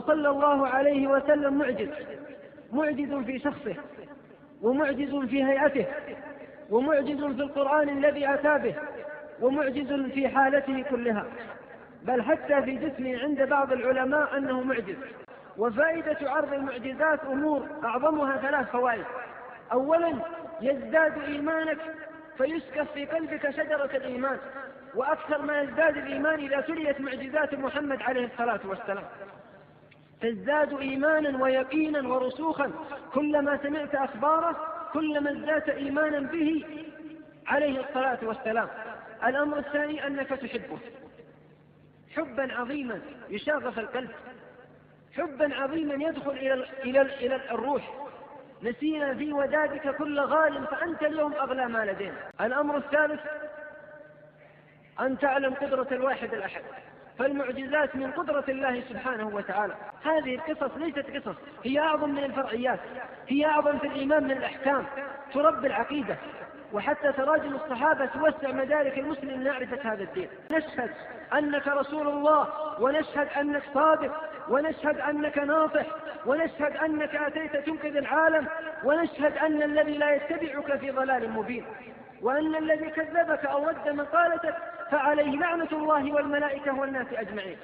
وصلى الله عليه وسلم معجز معجز في شخصه ومعجز في هيئته ومعجز في القرآن الذي أتى به ومعجز في حالته كلها. بل حتى في جسمه عند بعض العلماء أنه معجز. وفائدة عرض المعجزات أمور أعظمها ثلاث فوائد. أولا يزداد إيمانك فيسكف في قلبك شجرة الإيمان. وأكثر ما يزداد الإيمان إذا تليت معجزات محمد عليه الصلاة والسلام. تزداد إيمانا ويقينا ورسوخا. كلما سمعت أخباره كلما ازدادت إيمانا به عليه الصلاة والسلام. الأمر الثاني أنك تحبه. حبا عظيما يشاغف القلب. حبا عظيما يدخل إلى إلى إلى الروح. نسينا في ودادك كل غال فأنت اليوم أغلى ما لدينا. الأمر الثالث أن تعلم قدرة الواحد الأحد. فالمعجزات من قدرة الله سبحانه وتعالى. هذه القصص ليست قصص هي أعظم من الفرعيات هي أعظم في الإيمان من الأحكام تربي العقيدة. وحتى تراجم الصحابة توسع مدارك المسلم لمعرفة هذا الدين. نشهد أنك رسول الله ونشهد أنك صادق ونشهد أنك ناصح ونشهد أنك أتيت تنقذ العالم ونشهد أن الذي لا يتبعك في ضلال مبين وأن الذي كذبك أو رد مقالتك فعليه لعنة الله والملائكة والناس أجمعين.